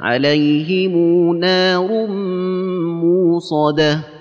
عليهم نار موصده